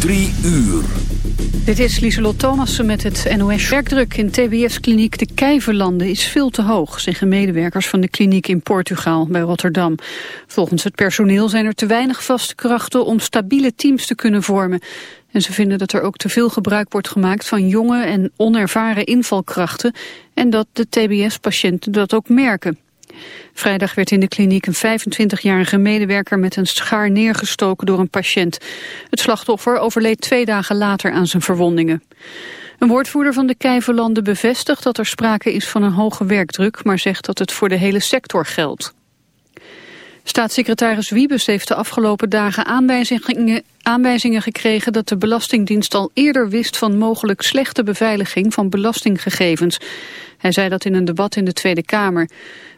Drie uur. Dit is Lieselot Thomassen met het NOS. Werkdruk in TBS-kliniek De Kijverlanden is veel te hoog, zeggen medewerkers van de kliniek in Portugal bij Rotterdam. Volgens het personeel zijn er te weinig vaste krachten om stabiele teams te kunnen vormen. En ze vinden dat er ook te veel gebruik wordt gemaakt van jonge en onervaren invalkrachten en dat de TBS-patiënten dat ook merken. Vrijdag werd in de kliniek een 25-jarige medewerker met een schaar neergestoken door een patiënt. Het slachtoffer overleed twee dagen later aan zijn verwondingen. Een woordvoerder van de Kijverlanden bevestigt dat er sprake is van een hoge werkdruk, maar zegt dat het voor de hele sector geldt. Staatssecretaris Wiebes heeft de afgelopen dagen aanwijzingen, aanwijzingen gekregen dat de Belastingdienst al eerder wist van mogelijk slechte beveiliging van belastinggegevens. Hij zei dat in een debat in de Tweede Kamer.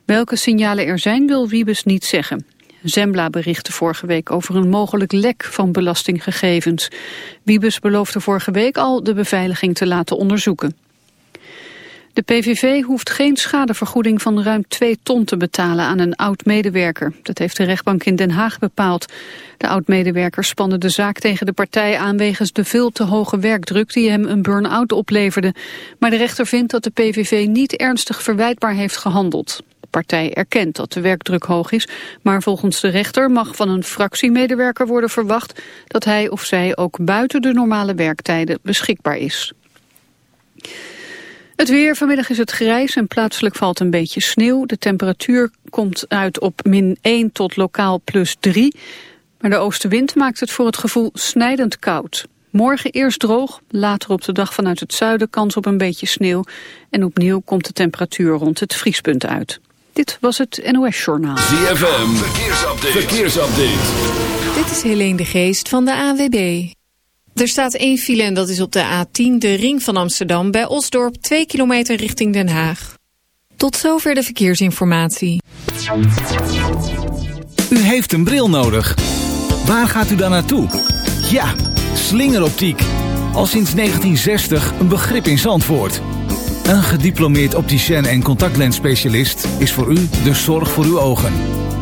Welke signalen er zijn wil Wiebes niet zeggen. Zembla berichtte vorige week over een mogelijk lek van belastinggegevens. Wiebes beloofde vorige week al de beveiliging te laten onderzoeken. De PVV hoeft geen schadevergoeding van ruim 2 ton te betalen aan een oud-medewerker. Dat heeft de rechtbank in Den Haag bepaald. De oud-medewerker spande de zaak tegen de partij aan wegens de veel te hoge werkdruk die hem een burn-out opleverde. Maar de rechter vindt dat de PVV niet ernstig verwijtbaar heeft gehandeld partij erkent dat de werkdruk hoog is, maar volgens de rechter mag van een fractiemedewerker worden verwacht dat hij of zij ook buiten de normale werktijden beschikbaar is. Het weer, vanmiddag is het grijs en plaatselijk valt een beetje sneeuw. De temperatuur komt uit op min 1 tot lokaal plus 3. Maar de oostenwind maakt het voor het gevoel snijdend koud. Morgen eerst droog, later op de dag vanuit het zuiden kans op een beetje sneeuw. En opnieuw komt de temperatuur rond het vriespunt uit. Dit was het NOS Journaal. ZFM, verkeersupdate. verkeersupdate. Dit is Helene de Geest van de AWB. Er staat één file en dat is op de A10, de ring van Amsterdam... bij Osdorp, 2 kilometer richting Den Haag. Tot zover de verkeersinformatie. U heeft een bril nodig. Waar gaat u dan naartoe? Ja, slingeroptiek. Al sinds 1960 een begrip in Zandvoort. Een gediplomeerd opticien en contactlensspecialist is voor u de zorg voor uw ogen.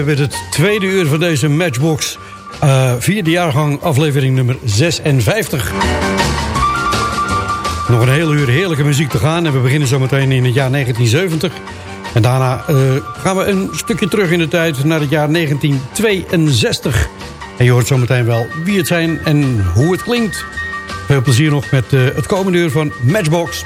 Alweer het tweede uur van deze Matchbox. Uh, vierde jaargang, aflevering nummer 56. Nog een hele uur heerlijke muziek te gaan. En we beginnen zometeen in het jaar 1970. En daarna uh, gaan we een stukje terug in de tijd naar het jaar 1962. En je hoort zometeen wel wie het zijn en hoe het klinkt. Veel plezier nog met uh, het komende uur van Matchbox.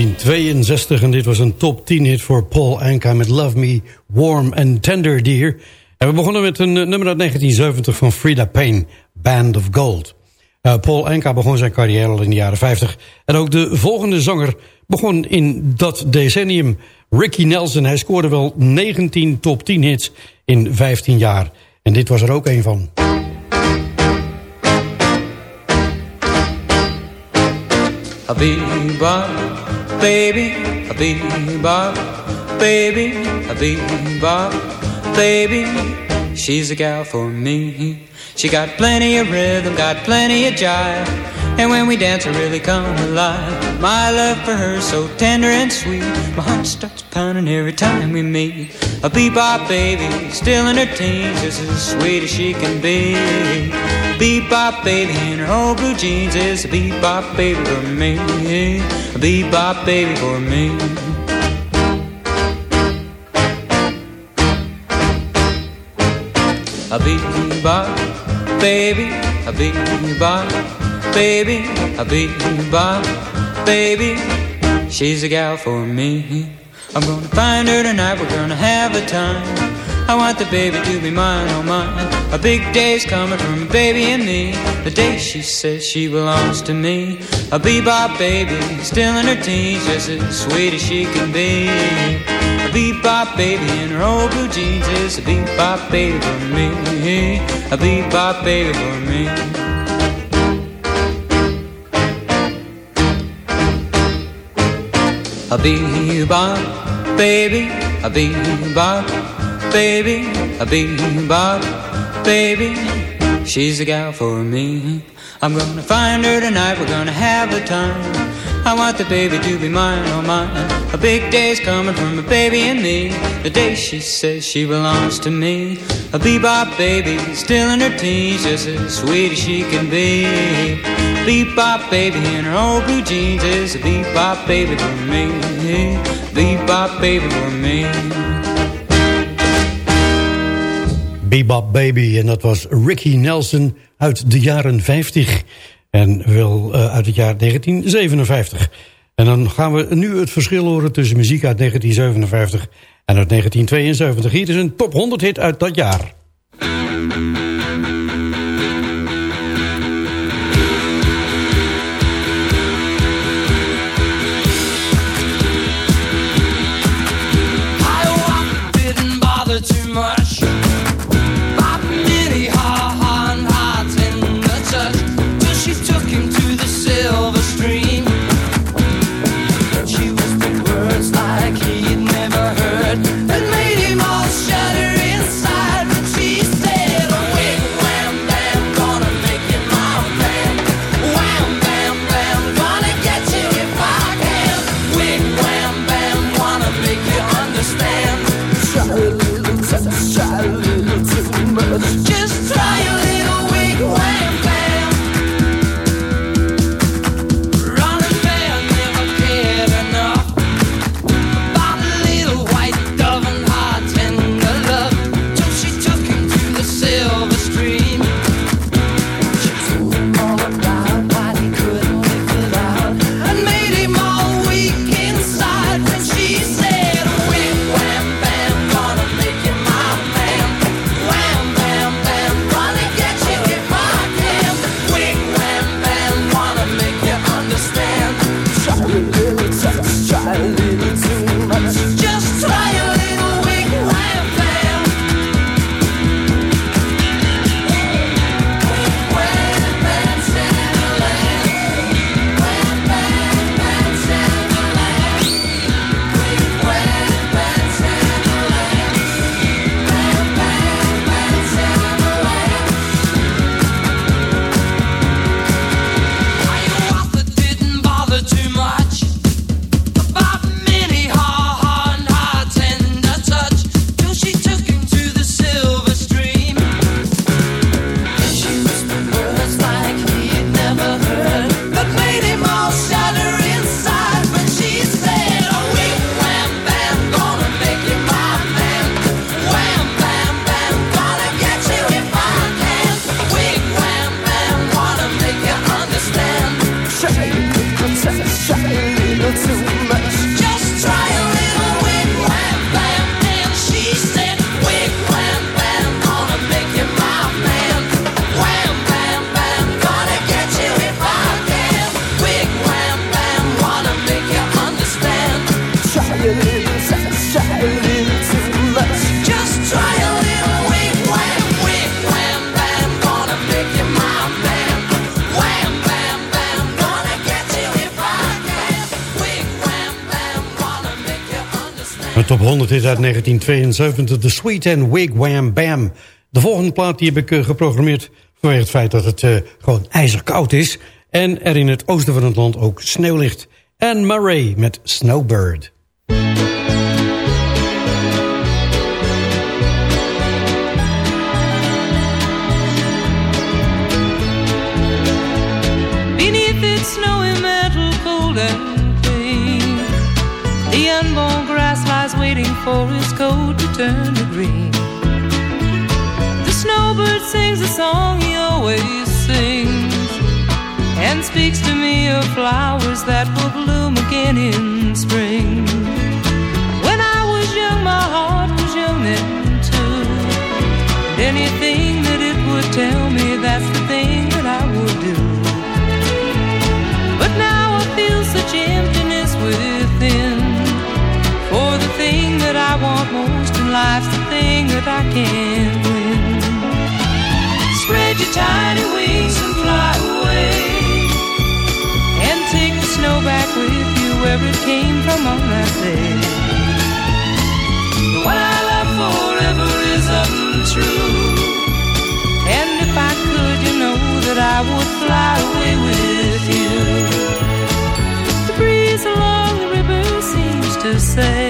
1962 en dit was een top 10 hit voor Paul Anka met Love Me, Warm and Tender Dear. En we begonnen met een eh, nummer uit 1970 van Frida Payne, Band of Gold. Uh, Paul Anka begon zijn carrière al in de jaren 50 en ook de volgende zanger begon in dat decennium. Ricky Nelson, hij scoorde wel 19 top 10 hits in 15 jaar. En dit was er ook een van. Baby, Habiba, baby, Habiba, baby. She's a gal for me. She got plenty of rhythm, got plenty of jive. And when we dance, I really come alive. My love for her so tender and sweet. My heart starts pounding every time we meet. A bebop baby, still in her teens, just as sweet as she can be. Bebop baby in her old blue jeans is a bebop baby for me. A bebop baby for me. A bebop baby, a bebop baby, a bebop, baby. She's a gal for me. I'm gonna find her tonight, we're gonna have a time. I want the baby to be mine, oh mine. A big day's coming from baby and me. The day she says she belongs to me. A bebop baby, still in her teens, just as sweet as she can be. A bebop baby in her old blue jeans is a bebop baby for me. A bebop baby for me. A bebop, baby, a bebop, baby, a bebop, baby. She's a gal for me. I'm gonna find her tonight, we're gonna have a time. I want the baby to be mine, oh mine. A big day's coming from a baby and me. The day she says she belongs to me. A bebop baby, still in her teens, just as sweet as she can be. Bebop baby in her old blue jeans is a bebop baby for me. Bebop baby for me. Bebop Baby, en dat was Ricky Nelson uit de jaren 50. En wel uh, uit het jaar 1957. En dan gaan we nu het verschil horen tussen muziek uit 1957 en uit 1972. Hier is een top 100 hit uit dat jaar. 100 is uit 1972, The Sweet and Wig Wham Bam. De volgende plaat die heb ik uh, geprogrammeerd vanwege het feit dat het uh, gewoon ijzerkoud is... en er in het oosten van het land ook sneeuw ligt. Anne Murray met Snowbird. Waiting for its coat to turn to green. The snowbird sings a song he always sings And speaks to me of flowers that will bloom again in spring. When I was young my heart was young then too. And anything that it would tell me that's the thing I want most in life's the thing that I can't win. Spread your tiny wings and fly away. And take the snow back with you where it came from on that day. The one I love forever is untrue. And if I could, you know that I would fly away with you. The breeze along the river seems to say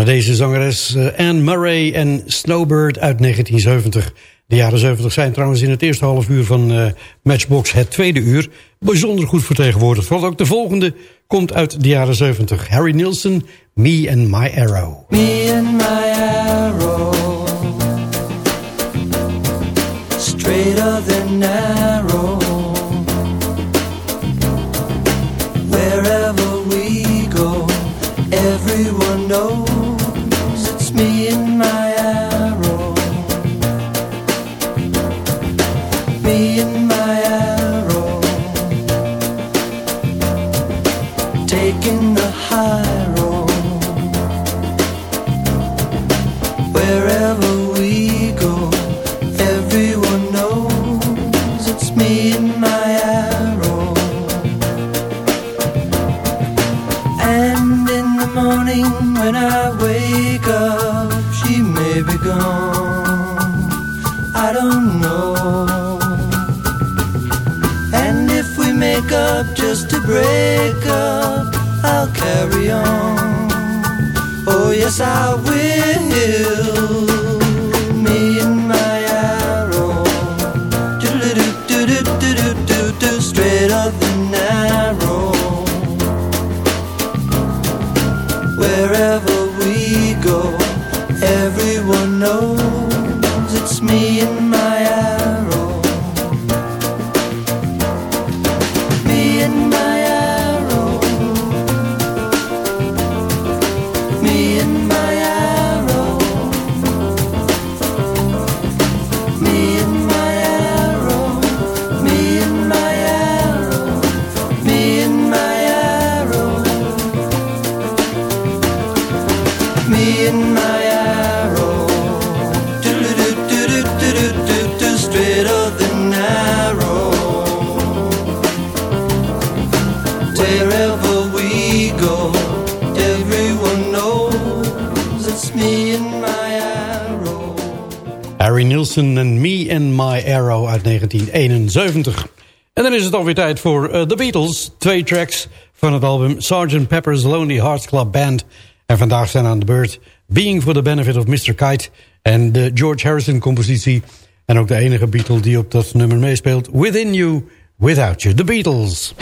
deze zangeres uh, Anne Murray en Snowbird uit 1970. De jaren 70 zijn trouwens in het eerste half uur van uh, Matchbox het tweede uur bijzonder goed vertegenwoordigd. Want ook de volgende komt uit de jaren 70. Harry Nilsson, Me and My Arrow. Me and my arrow Straighter than narrow I will. 1971. En dan is het alweer tijd voor eh, The Beatles. Twee tracks van het album Sgt. Pepper's Lonely Hearts Club Band. En vandaag zijn aan de beurt Being for the Benefit of Mr. Kite... en de George Harrison compositie. En ook de enige Beatle die op dat nummer meespeelt... Within You, Without You. The Beatles.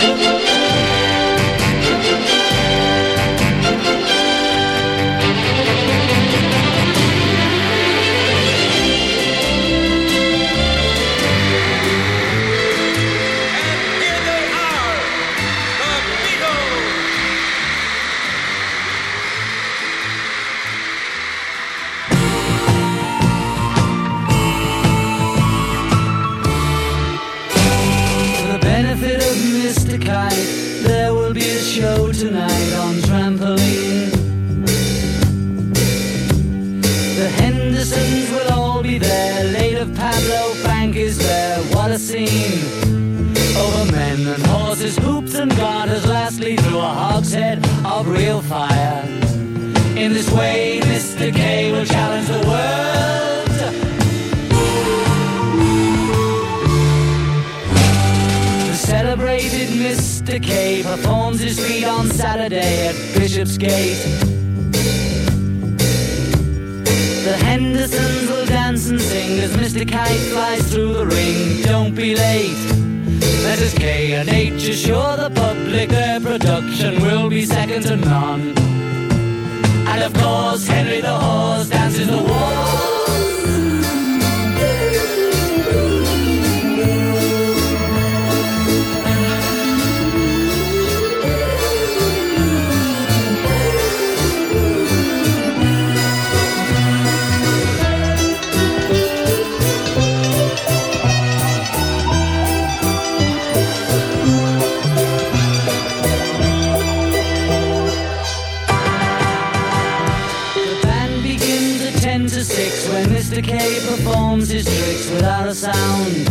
without a sound.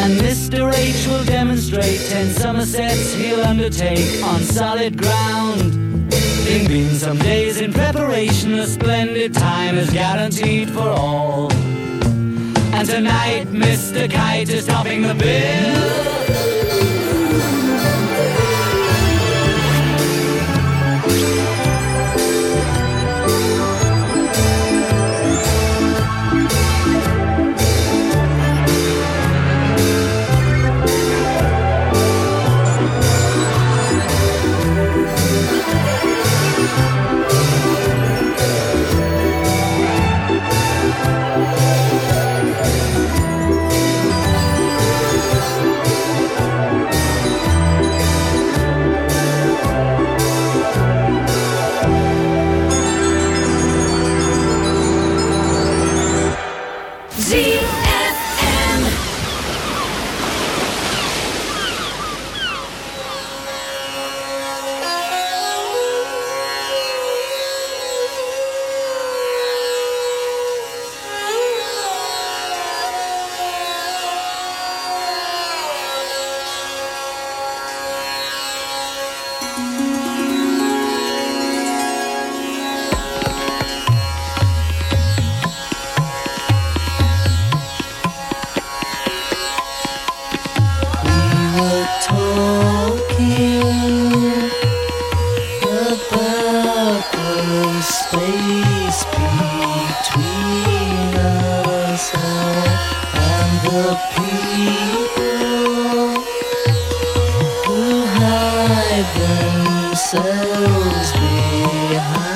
And Mr. H will demonstrate ten Somersets he'll undertake on solid ground. Bing bing, some days in preparation, a splendid time is guaranteed for all. And tonight, Mr. Kite is topping the bill. themselves behind.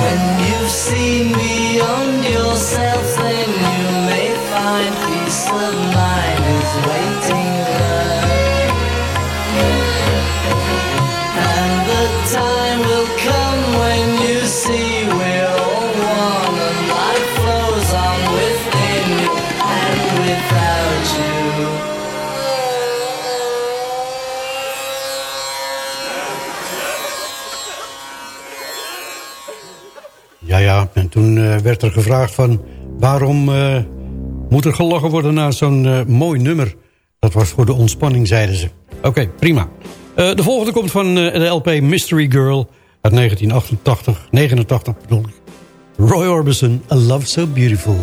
When you've seen beyond yourself, then you may find. Werd er gevraagd van... waarom uh, moet er gelachen worden na zo'n uh, mooi nummer? Dat was voor de ontspanning, zeiden ze. Oké, prima. De volgende komt van de LP Mystery Girl uit 1988, 89 bedoel ik. Roy Orbison, A Love So Beautiful.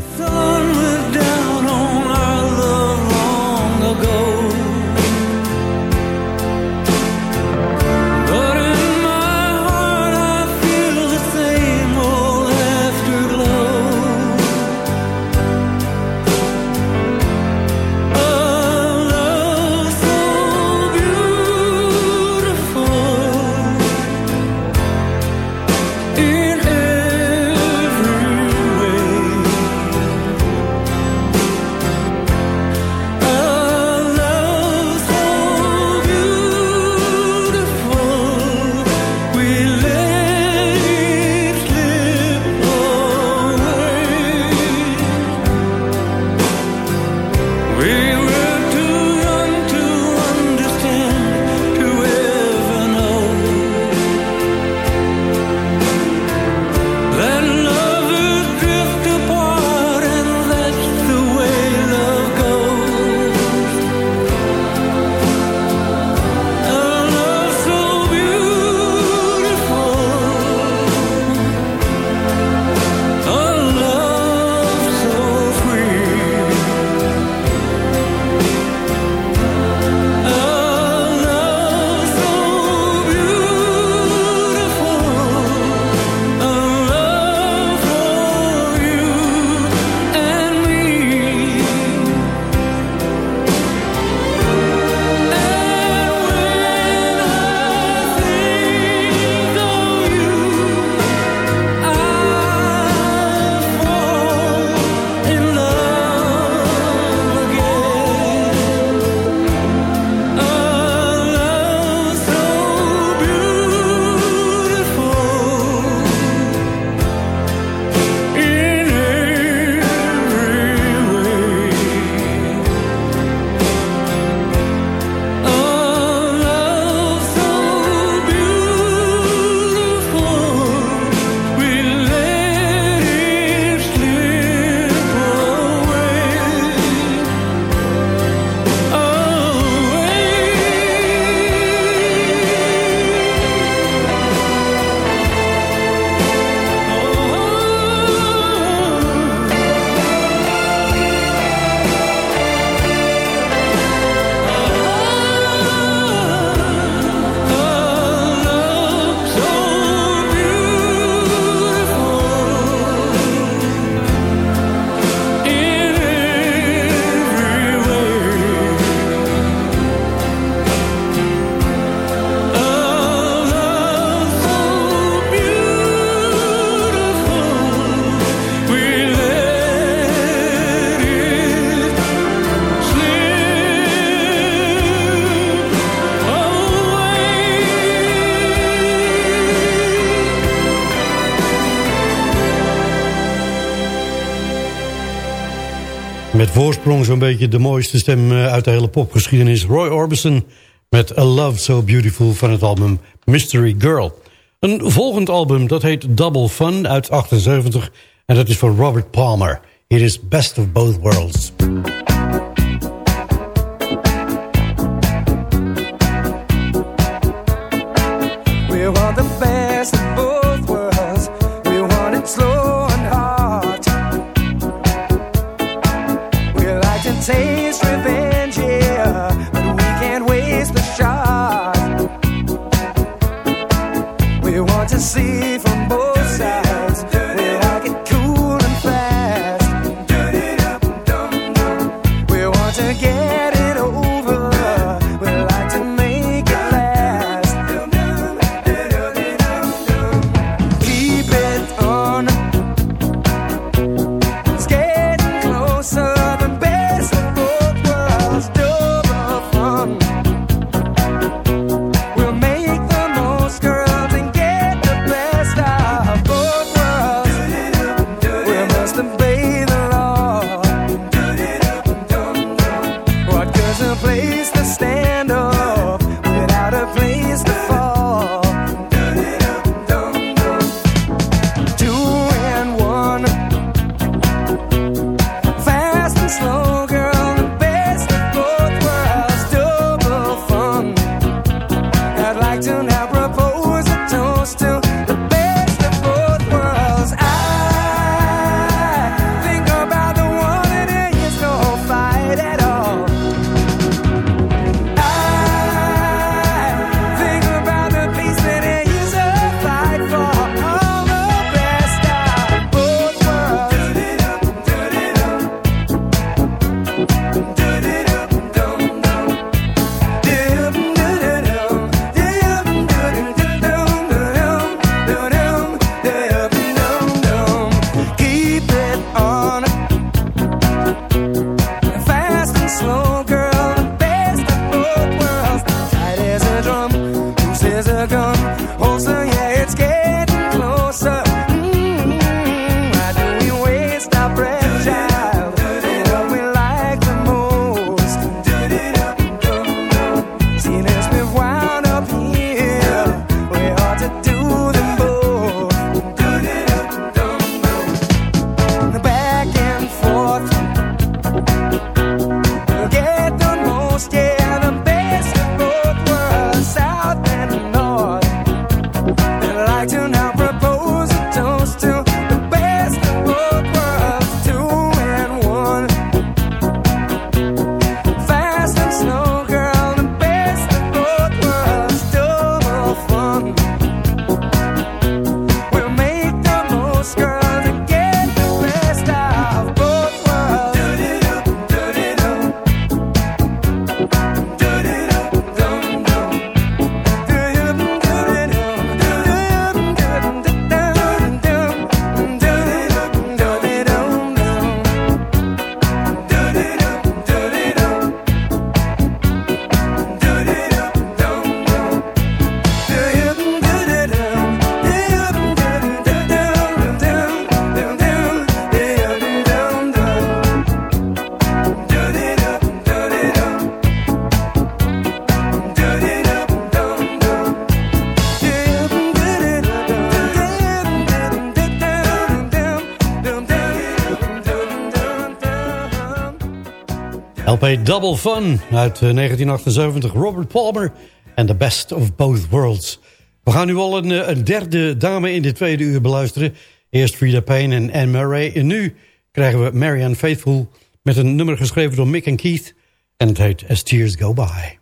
Met voorsprong zo'n beetje de mooiste stem eh, uit de hele popgeschiedenis. Roy Orbison met A Love So Beautiful van het album Mystery Girl. Een volgend album dat heet Double Fun uit 78 en dat is van Robert Palmer. It is Best of Both Worlds. Double Fun uit 1978. Eh, Robert Palmer en The Best of Both Worlds. We gaan nu al een, eh, derde dame in de tweede uur beluisteren. Eerst Frida Payne en Anne Murray. En nu krijgen we Marianne Faithful met een nummer geschreven door Mick en Keith. En het heet As Tears Go By.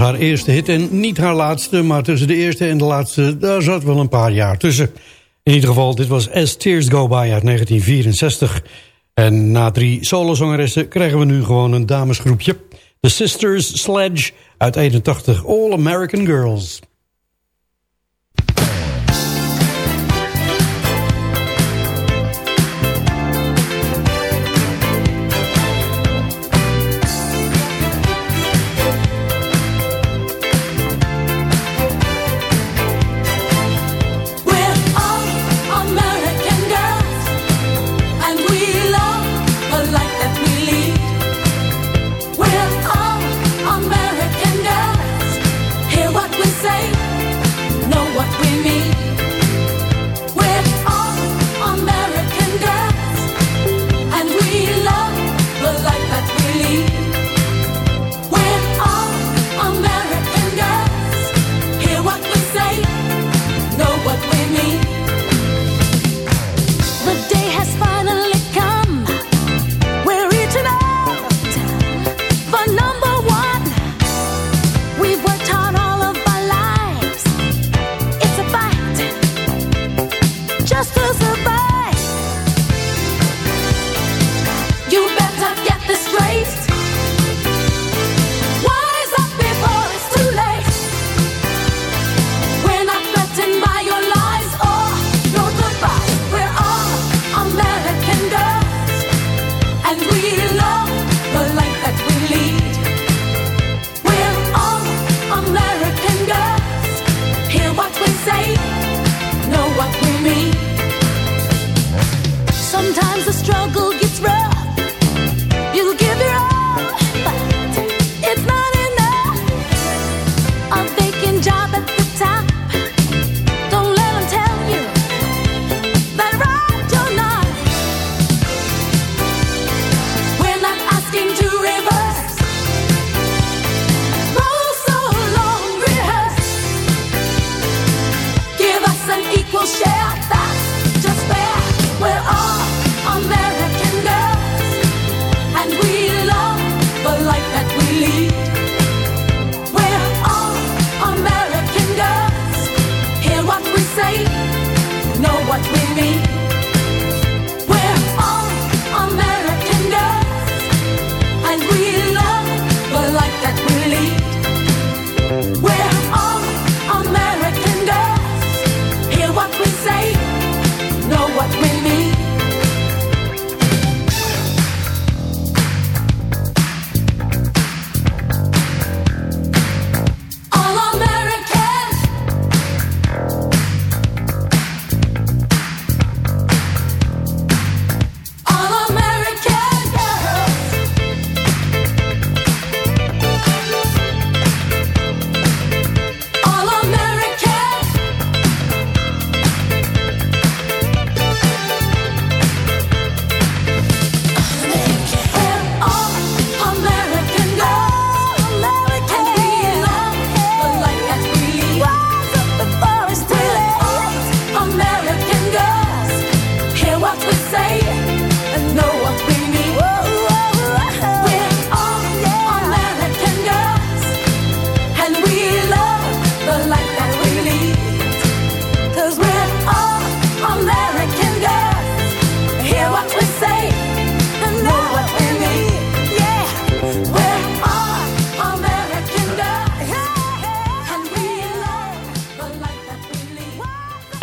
Haar eerste hit en niet haar laatste, maar tussen de eerste en de laatste, daar zat wel een paar jaar tussen. In ieder geval, dit was As Tears Go By uit 1964. En na drie solozangeressen krijgen we nu gewoon een damesgroepje. The Sisters Sledge uit 81, All American Girls.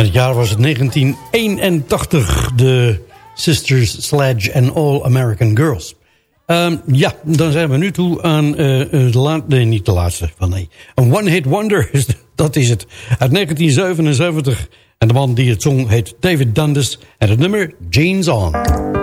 Jaar was het 1981. De Sisters Sledge and All American Girls. Um, ja, dan zijn we nu toe aan de laatste... Nee, niet de laatste. Van nee. Een one-hit wonder, dat is het. Uit 1977. En de man die het zong heet David Dundas. En het nummer Jeans On.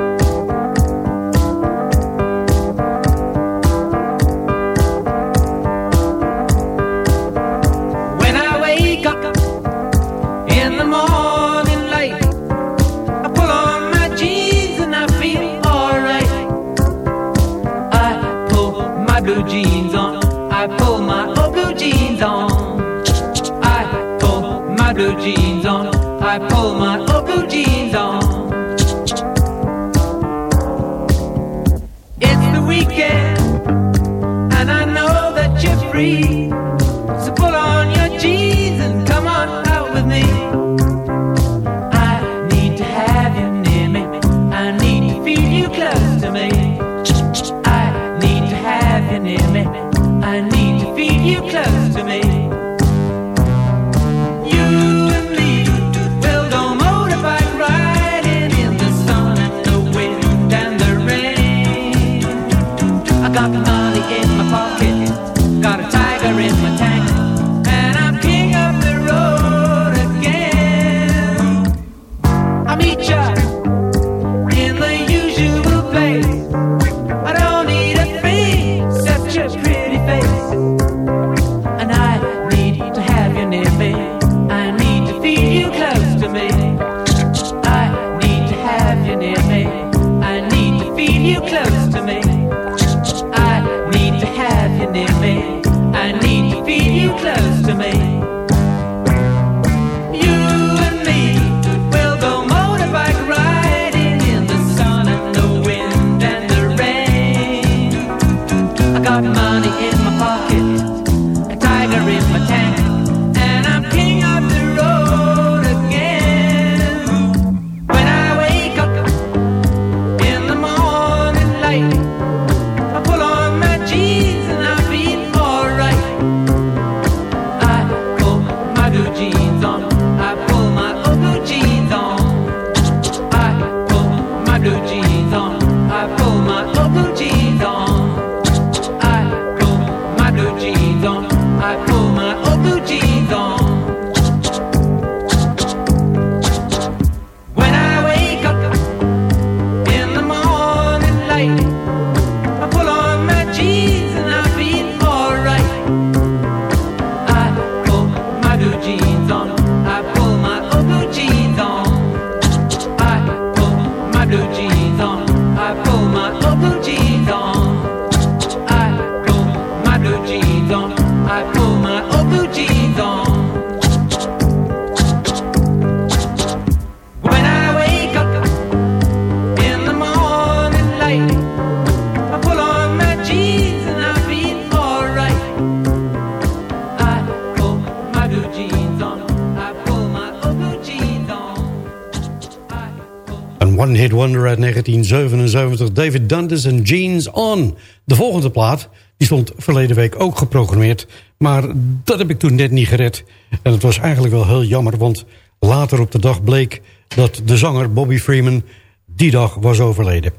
Wonder uit 1977. David Dundas en Jeans On. De volgende plaat die stond verleden week ook geprogrammeerd. Maar dat heb ik toen net niet gered. En het was eigenlijk wel heel jammer. Want later op de dag bleek dat de zanger Bobby Freeman die dag was overleden.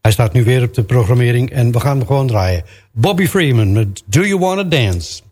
Hij staat nu weer op de programmering en we gaan hem gewoon draaien. Bobby Freeman met Do You Wanna Dance?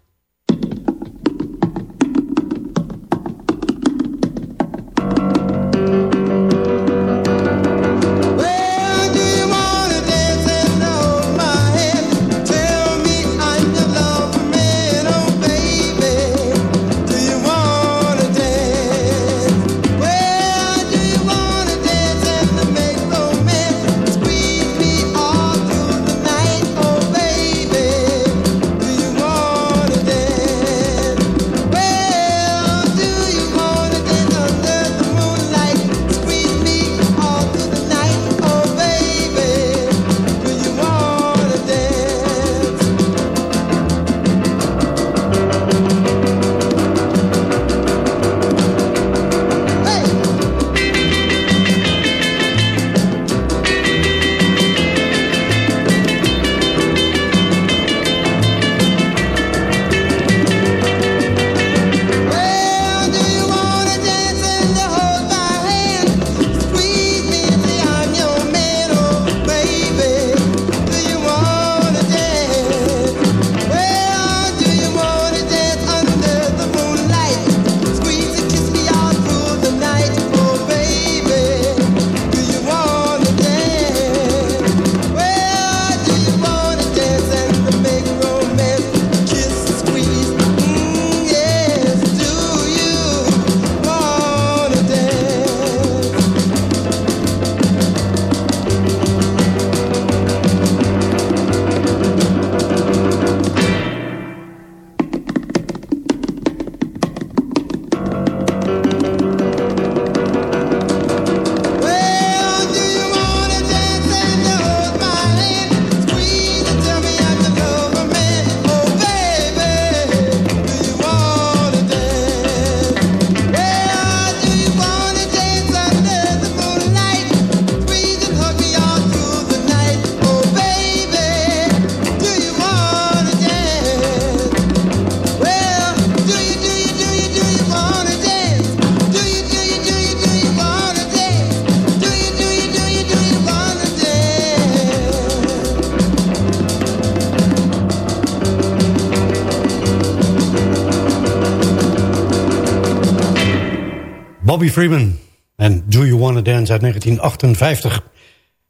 Bobby Freeman en Do You Wanna Dance uit 1958.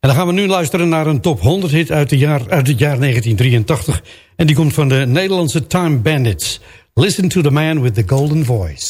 En dan gaan we nu luisteren naar een top 100 hit uit, de jaar, uit het jaar 1983. En die komt van de Nederlandse Time Bandits. Listen to the man with the golden voice.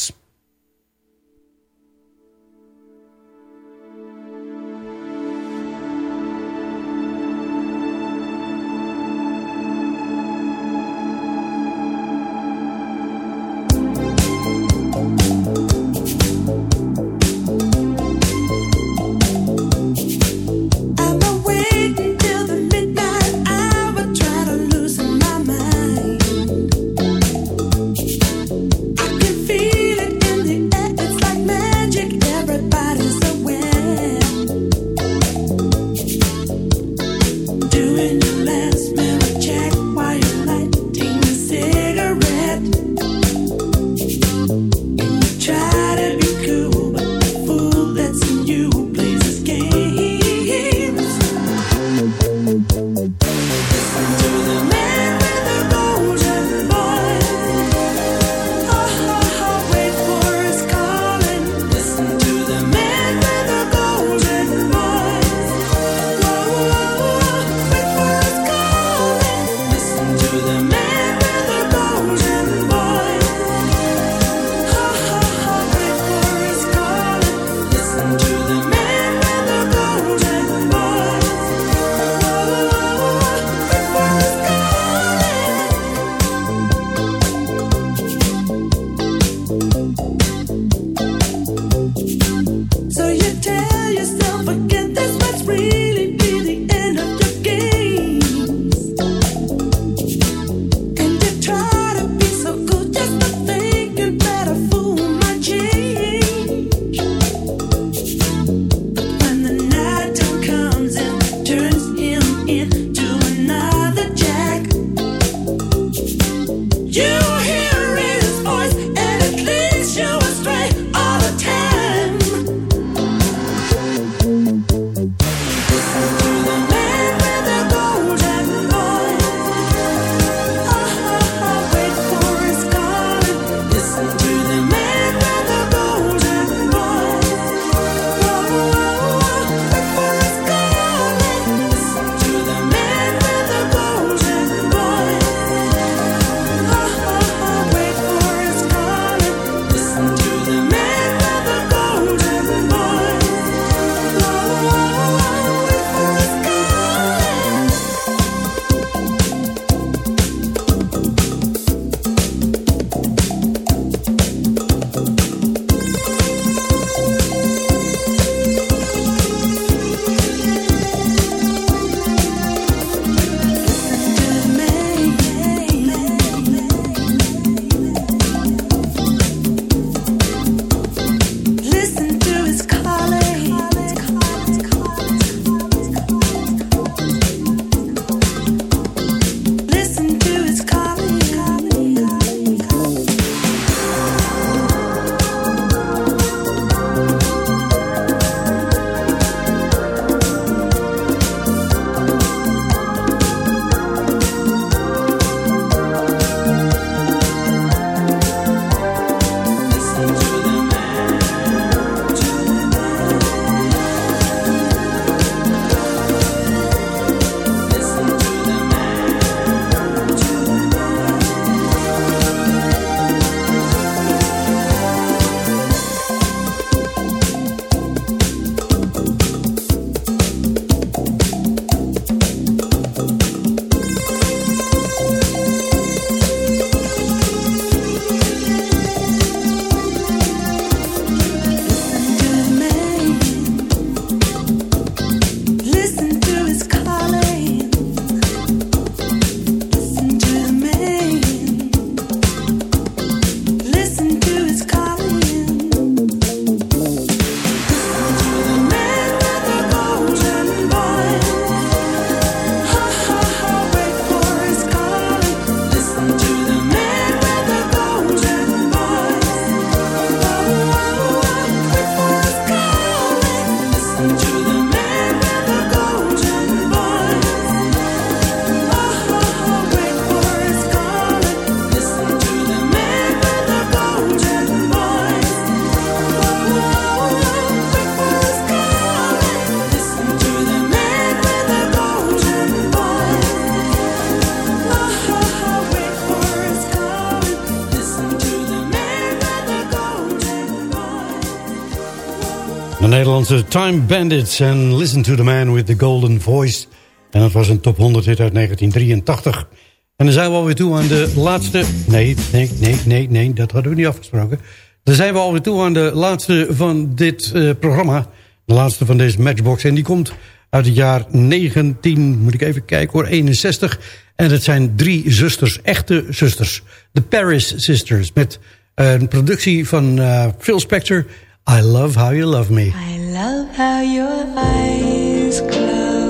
Nederlandse Time Bandits en Listen to the Man with the Golden Voice. En dat was een top 100 hit uit 1983. En dan zijn we alweer toe aan de laatste... Nee, nee, nee, nee, nee, dat hadden we niet afgesproken. Dan zijn we alweer toe aan de laatste van dit uh, programma. De laatste van deze Matchbox. En die komt uit het jaar 19... Moet ik even kijken hoor, 61. En het zijn drie zusters, echte zusters. De Paris Sisters. Met een productie van uh, Phil Spector... I love how you love me. I love how your eyes close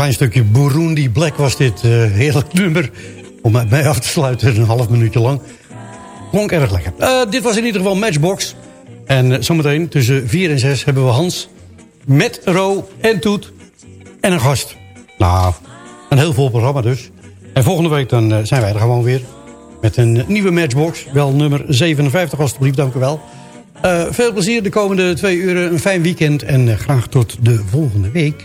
klein stukje Burundi Black was dit. eh, heerlijk nummer. Om mij af te sluiten, een half minuutje lang. Klonk erg lekker. Eh, dit was in ieder geval Matchbox. En eh, zometeen tussen 4 en 6 hebben we Hans met Ro en Toet en een gast. Nou, een heel vol programma dus. En volgende week dan zijn wij er gewoon weer. Met een nieuwe Matchbox. Wel nummer 57 alstublieft, dank u wel. Veel plezier de komende twee uren. Een fijn weekend en graag tot de volgende week.